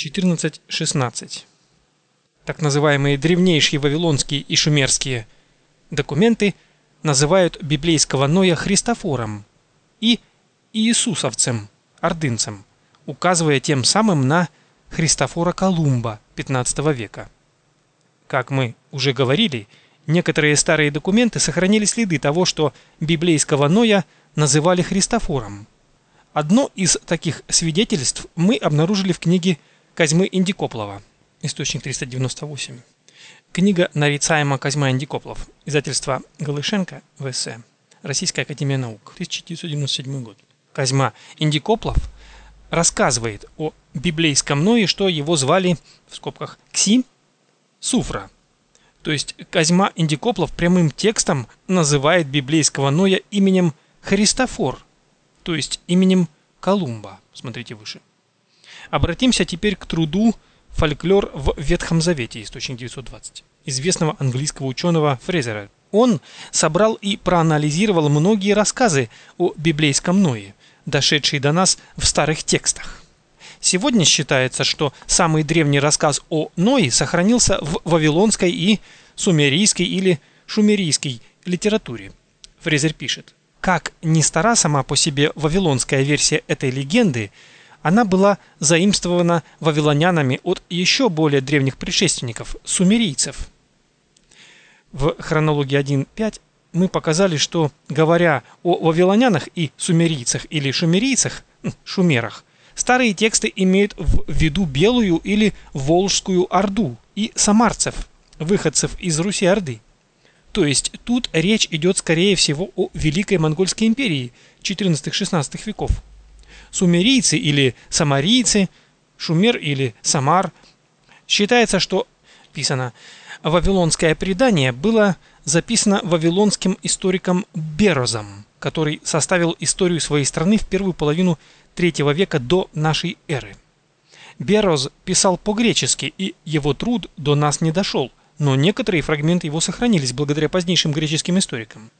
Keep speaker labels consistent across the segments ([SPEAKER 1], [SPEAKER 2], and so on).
[SPEAKER 1] 14.16. Так называемые древнейшие вавилонские и шумерские документы называют библейского Ноя Христофором и Иисусовцем, ордынцем, указывая тем самым на Христофора Колумба XV века. Как мы уже говорили, некоторые старые документы сохранили следы того, что библейского Ноя называли Христофором. Одно из таких свидетельств мы обнаружили в книге Козьмы Индикоплова, источник 398. Книга нарицаема Козьма Индикоплов, издательство Голышенко, ВС, Российская Академия Наук, 1997 год. Козьма Индикоплов рассказывает о библейском Ное, что его звали, в скобках, Кси Суфра. То есть Козьма Индикоплов прямым текстом называет библейского Ноя именем Христофор, то есть именем Колумба. Смотрите выше. Обратимся теперь к труду «Фольклор в Ветхом Завете», источник 920, известного английского ученого Фрезера. Он собрал и проанализировал многие рассказы о библейском Ное, дошедшие до нас в старых текстах. Сегодня считается, что самый древний рассказ о Ное сохранился в вавилонской и сумерийской или шумерийской литературе. Фрезер пишет, как ни стара сама по себе вавилонская версия этой легенды, она была заимствована вавилонянами от еще более древних предшественников – сумерийцев. В хронологии 1.5 мы показали, что, говоря о вавилонянах и сумерийцах или шумерийцах, шумерах, старые тексты имеют в виду Белую или Волжскую Орду и самарцев, выходцев из Руси-Орды. То есть тут речь идет скорее всего о Великой Монгольской империи XIV-XVI веков – сумерийцы или самарийцы, шумер или самар. Считается, что писано Вавилонское предание было записано вавилонским историком Берозом, который составил историю своей страны в первую половину третьего века до нашей эры. Бероз писал по-гречески, и его труд до нас не дошел, но некоторые фрагменты его сохранились благодаря позднейшим греческим историкам.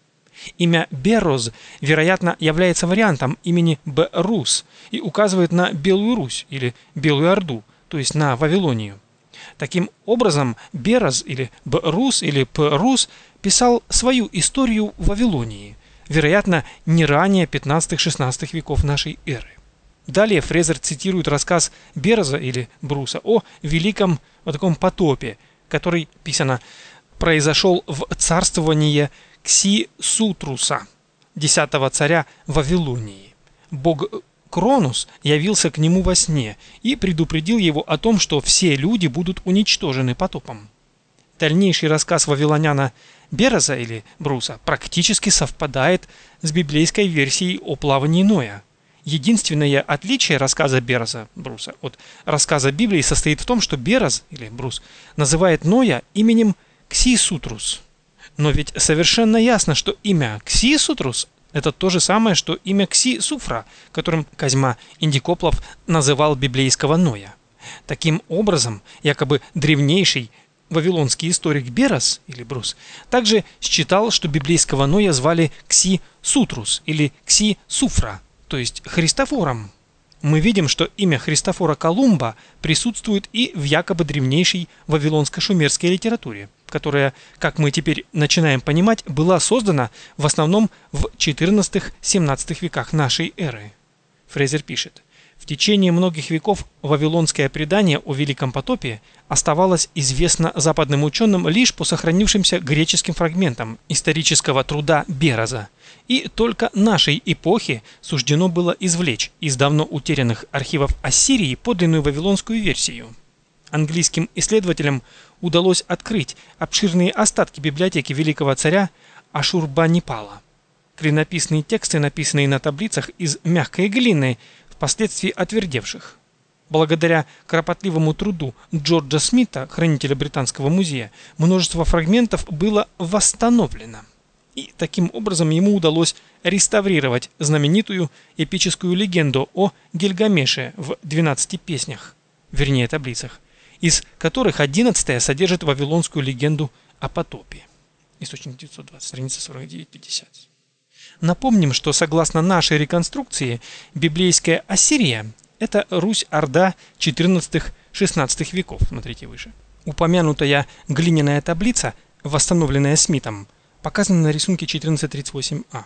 [SPEAKER 1] Имя Бероз, вероятно, является вариантом имени Берус и указывает на Белую Русь или Белую Орду, то есть на Вавилонию. Таким образом, Бероз или Берус или Перус писал свою историю Вавилонии, вероятно, не ранее 15-16 веков нашей эры. Далее Фрезер цитирует рассказ Бероза или Бруса о великом вот таком потопе, который, писано, произошел в царствование Кси-Сутруса, десятого царя Вавилонии. Бог Кронус явился к нему во сне и предупредил его о том, что все люди будут уничтожены потопом. Дальнейший рассказ вавилоняна Береза или Бруса практически совпадает с библейской версией о плавании Ноя. Единственное отличие рассказа Береза Бруса от рассказа Библии состоит в том, что Берез или Брус называет Ноя именем Ксисутрус. Но ведь совершенно ясно, что имя Ксисутрус – это то же самое, что имя Кси-Суфра, которым Козьма Индикоплов называл библейского Ноя. Таким образом, якобы древнейший вавилонский историк Берас или Брус также считал, что библейского Ноя звали Кси-Сутрус или Кси-Суфра, то есть Христофором. Мы видим, что имя Христофора Колумба присутствует и в якобы древнейшей вавилонско-шумерской литературе – которая, как мы теперь начинаем понимать, была создана в основном в XIV-XVII веках нашей эры. Фрезер пишет, в течение многих веков вавилонское предание о Великом потопе оставалось известно западным ученым лишь по сохранившимся греческим фрагментам исторического труда Бероза, и только нашей эпохе суждено было извлечь из давно утерянных архивов Ассирии подлинную вавилонскую версию. Английским исследователям удалось открыть обширные остатки библиотеки великого царя Ашурбанипала. Клинописные тексты, написанные на таблицах из мягкой глины, впоследствии отвердевших. Благодаря кропотливому труду Джорджа Смита, хранителя Британского музея, множество фрагментов было восстановлено. И таким образом ему удалось реставрировать знаменитую эпическую легенду о Гильгамеше в 12 песнях, вернее таблицах, из которых 11 содержит вавилонскую легенду о потопе. Источник 920, страница 49-50. Напомним, что согласно нашей реконструкции, библейская Ассирия – это Русь-Орда XVI веков, смотрите выше. Упомянутая глиняная таблица, восстановленная Смитом, показана на рисунке 1438А.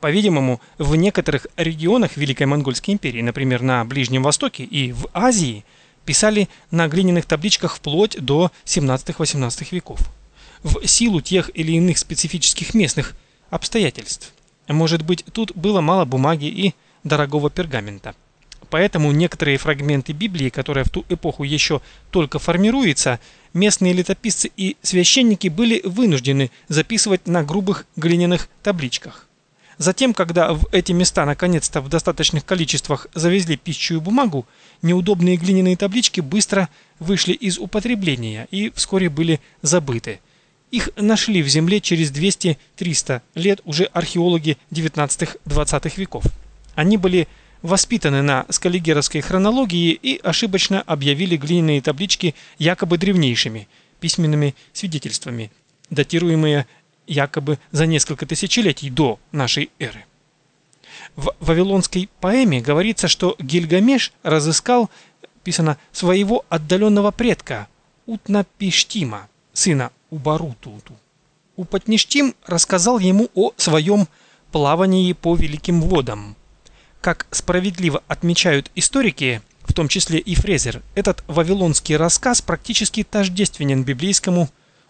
[SPEAKER 1] По-видимому, в некоторых регионах Великой Монгольской империи, например, на Ближнем Востоке и в Азии, писали на глиняных табличках вплоть до 17-18 веков. В силу тех или иных специфических местных обстоятельств. Может быть, тут было мало бумаги и дорогого пергамента. Поэтому некоторые фрагменты Библии, которая в ту эпоху еще только формируется, местные летописцы и священники были вынуждены записывать на грубых глиняных табличках. Затем, когда в эти места наконец-то в достаточных количествах завезли пищу бумагу, неудобные глиняные таблички быстро вышли из употребления и вскоре были забыты. Их нашли в земле через 200-300 лет уже археологи 19-20 веков. Они были воспитаны на скаллигеровской хронологии и ошибочно объявили глиняные таблички якобы древнейшими письменными свидетельствами, датируемые якобы за несколько тысячелетий до нашей эры. В вавилонской поэме говорится, что Гильгамеш разыскал, писано, своего отдаленного предка Утнапиштима, сына Убарутуту. Упатништим рассказал ему о своем плавании по великим водам. Как справедливо отмечают историки, в том числе и Фрезер, этот вавилонский рассказ практически тождественен библейскому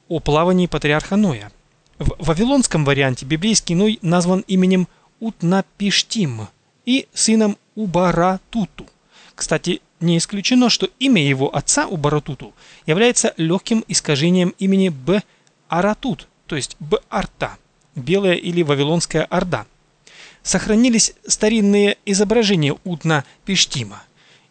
[SPEAKER 1] о плавании патриарха Ноя. В вавилонском варианте библейский Ной назван именем Утнапиштим и сыном Убаратуту. Кстати, не исключено, что имя его отца Убаратуту является легким искажением имени Б. Аратут, то есть Б-Арта, Белая или Вавилонская Орда. Сохранились старинные изображения Утна-Пештима.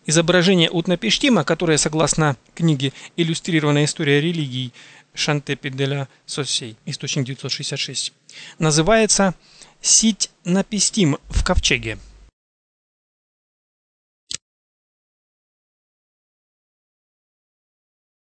[SPEAKER 1] Изображение Утна-Пештима, которое, согласно книге «Иллюстрированная история религий» Шантепи де ла Сосей, источник 966, называется «Сить напистим в ковчеге».